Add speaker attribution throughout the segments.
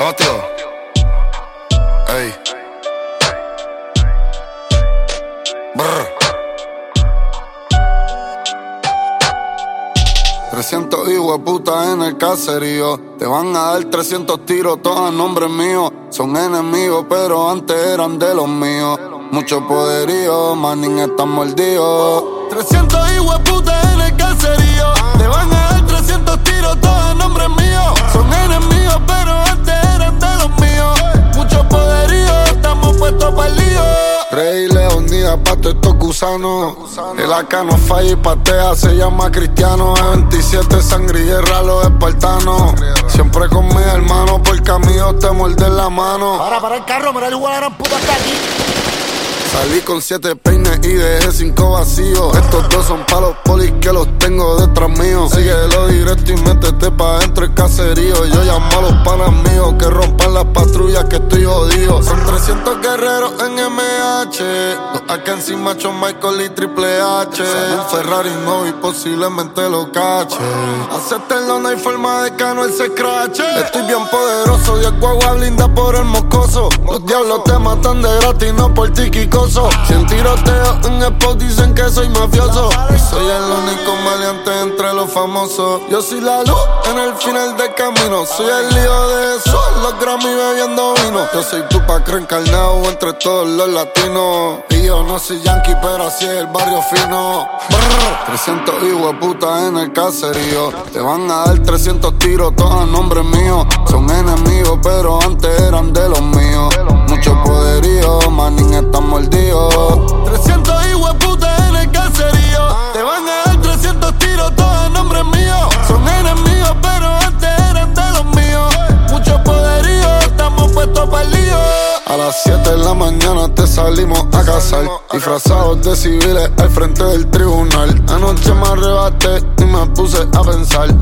Speaker 1: Activos. Ey. Brr. 300 hijos puta en el caserío. Te van a dar 300 tiros, todos a nombre mío. Son enemigos, pero antes eran de los míos. Mucho poderío, manín están mordidos. 300 hijos puta en el caserío. Rey León Díaz, pato estos gusanos. El acá no falla y patea, se llama Cristiano. E27 sangre y guerra, los espartanos. Siempre con mis hermanos, por camino te muerde la mano.
Speaker 2: Para, para el carro, mira el la puta está aquí.
Speaker 1: Salí con siete peines y dejé cinco vacíos. Estos dos son palos polis que los tengo detrás mío. Síguelo directo y métete pa' dentro el caserío. Yo llamo a los panas míos que rompan las patrullas que estoy jodido. Son 300 guerreros en MH. Los acá encima John Michael y Triple H. Un Ferrari nuevo y posiblemente lo cache. Acéptenlo, no hay forma de que Anuel se crache. Estoy bien poderoso, Dios guagua blinda por el moscoso. Los diablos te matan de gratis, no por tiquicoso. Si en tiroteo en spot dicen que soy mafioso. Soy el único maleante entre los famosos. Yo soy la luz en el final del camino. Soy el lío de eso, los Grammy bebiendo vino. Yo soy Tupac reencarnado entre todos los latinos. Y yo no soy yankee, pero así es el barrio fino. Brr, 300 hijos de en el caserío. Te van a dar 300 tiros, todos a nombre mío. Son enemigos, pero antes eran de los míos. Mucho poderío, manín están mordidos. 300 hijos de puta en el caserío. Te van a dar 300 tiros, todos a nombre mío. Son enemigos, pero antes eran de los míos. Mucho poderío, estamos puestos para el lío. A las 7 de la mañana te salimos a cazar. Disfrazados de civiles al frente del tribunal. Anoche me arrebaté y me puse a pensar.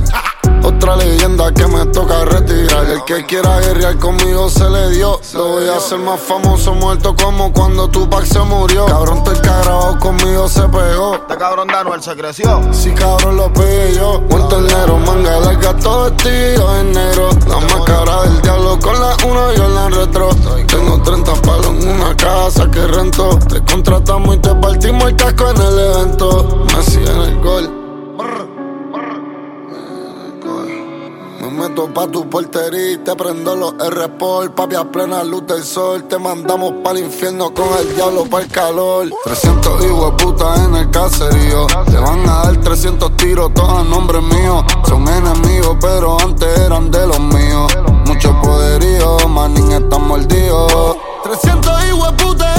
Speaker 1: Que me toca retirar. El que quiera guerrear conmigo se le dio. Lo voy a hacer más famoso, muerto como cuando Tupac se murió. Cabrón, todo el que ha grabado conmigo se pegó.
Speaker 2: Este cabrón de Anuel se creció.
Speaker 1: Si cabrón lo pegué yo, muerto el negro, manga larga, todo vestido en negro. La máscara del diablo con la uno yo en la retro. Tengo 30 palos en una casa que rento. Te contratamos y te partimos el casco en el evento. Messi en el gol. pa' tu portería te prendo los r -Sport. Papi, a plena luz del sol, te mandamos pa'l infierno con el diablo pa'l calor. 300 hijos puta en el caserío. Te van a dar 300 tiros, todos a nombre mío. Son enemigos, pero antes eran de los míos. Mucho poderío, manín está mordido. 300 hijos puta